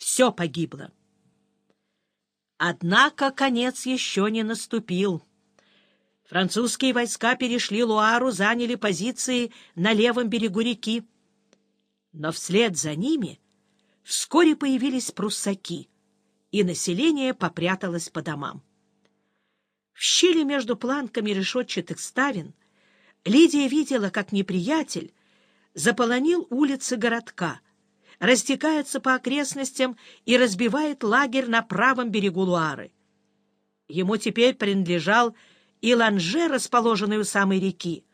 Все погибло. Однако конец еще не наступил. Французские войска перешли Луару, заняли позиции на левом берегу реки. Но вслед за ними вскоре появились пруссаки, и население попряталось по домам. В щели между планками решетчатых ставен Лидия видела, как неприятель заполонил улицы городка, растекается по окрестностям и разбивает лагерь на правом берегу Луары. Ему теперь принадлежал и Ланже, расположенный у самой реки,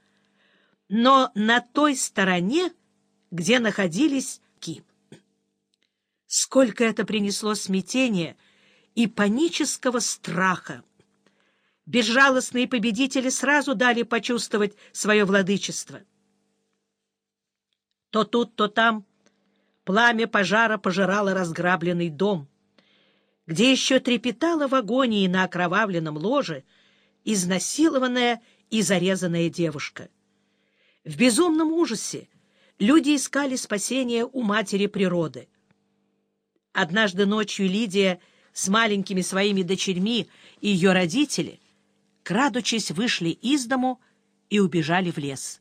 но на той стороне, где находились ки. Сколько это принесло смятения и панического страха! Безжалостные победители сразу дали почувствовать свое владычество. То тут, то там пламя пожара пожирало разграбленный дом, где еще трепетала в агонии на окровавленном ложе изнасилованная и зарезанная девушка. В безумном ужасе люди искали спасения у матери природы. Однажды ночью Лидия с маленькими своими дочерьми и ее родители, крадучись, вышли из дому и убежали в лес.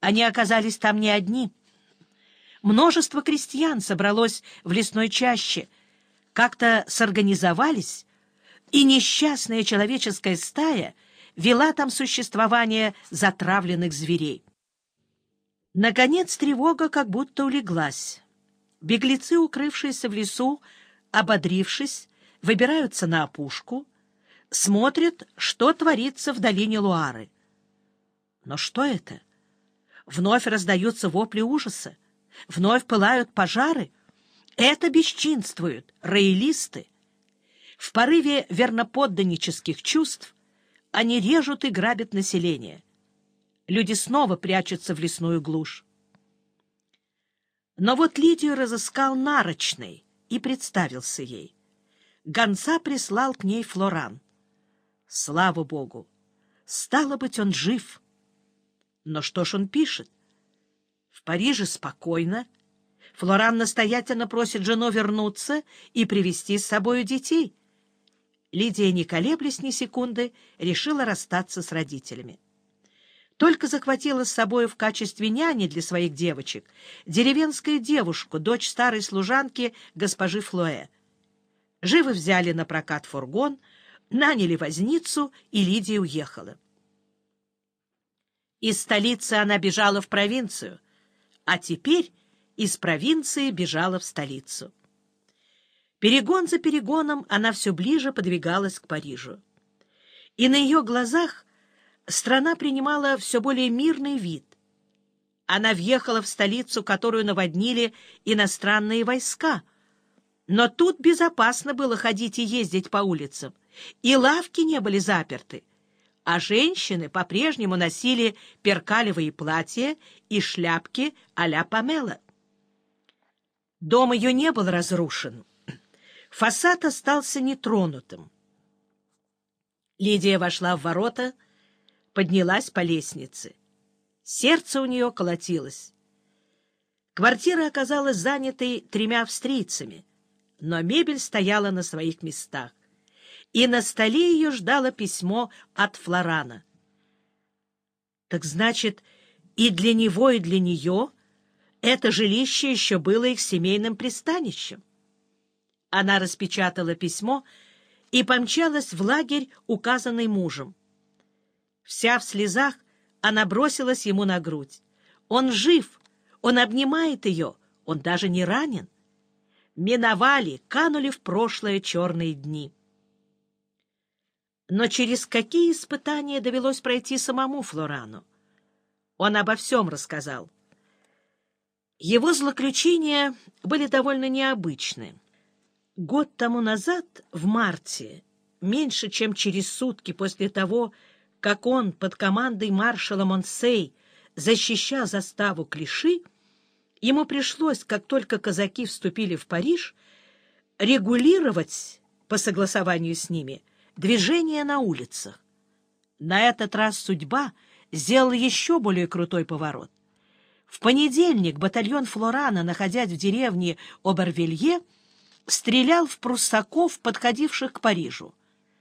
Они оказались там не одни. Множество крестьян собралось в лесной чаще, как-то сорганизовались, и несчастная человеческая стая вела там существование затравленных зверей. Наконец тревога как будто улеглась. Беглецы, укрывшиеся в лесу, ободрившись, выбираются на опушку, смотрят, что творится в долине Луары. Но что это? Вновь раздаются вопли ужаса, вновь пылают пожары. Это бесчинствуют роялисты. В порыве верноподданнических чувств они режут и грабят население. Люди снова прячутся в лесную глушь. Но вот Лидию разыскал Нарочный и представился ей. Гонца прислал к ней Флоран. Слава богу! Стало быть, он жив. Но что ж он пишет? В Париже спокойно. Флоран настоятельно просит жену вернуться и привести с собою детей. Лидия, не колеблясь ни секунды, решила расстаться с родителями. Только захватила с собой в качестве няни для своих девочек деревенскую девушку, дочь старой служанки госпожи Флоэ. Живо взяли на прокат фургон, наняли возницу, и Лидия уехала. Из столицы она бежала в провинцию, а теперь из провинции бежала в столицу. Перегон за перегоном она все ближе подвигалась к Парижу. И на ее глазах страна принимала все более мирный вид. Она въехала в столицу, которую наводнили иностранные войска. Но тут безопасно было ходить и ездить по улицам, и лавки не были заперты, а женщины по-прежнему носили перкалевые платья и шляпки а-ля Памела. Дом ее не был разрушен, Фасад остался нетронутым. Лидия вошла в ворота, поднялась по лестнице. Сердце у нее колотилось. Квартира оказалась занятой тремя австрийцами, но мебель стояла на своих местах, и на столе ее ждало письмо от Флорана. Так значит, и для него, и для нее это жилище еще было их семейным пристанищем. Она распечатала письмо и помчалась в лагерь, указанный мужем. Вся в слезах, она бросилась ему на грудь. Он жив, он обнимает ее, он даже не ранен. Миновали, канули в прошлое черные дни. Но через какие испытания довелось пройти самому Флорану? Он обо всем рассказал. Его злоключения были довольно необычны. Год тому назад, в марте, меньше чем через сутки после того, как он под командой маршала Монсей защищал заставу Клиши, ему пришлось, как только казаки вступили в Париж, регулировать, по согласованию с ними, движение на улицах. На этот раз судьба сделала еще более крутой поворот. В понедельник батальон Флорана, находясь в деревне Обервилье, стрелял в пруссаков, подходивших к Парижу.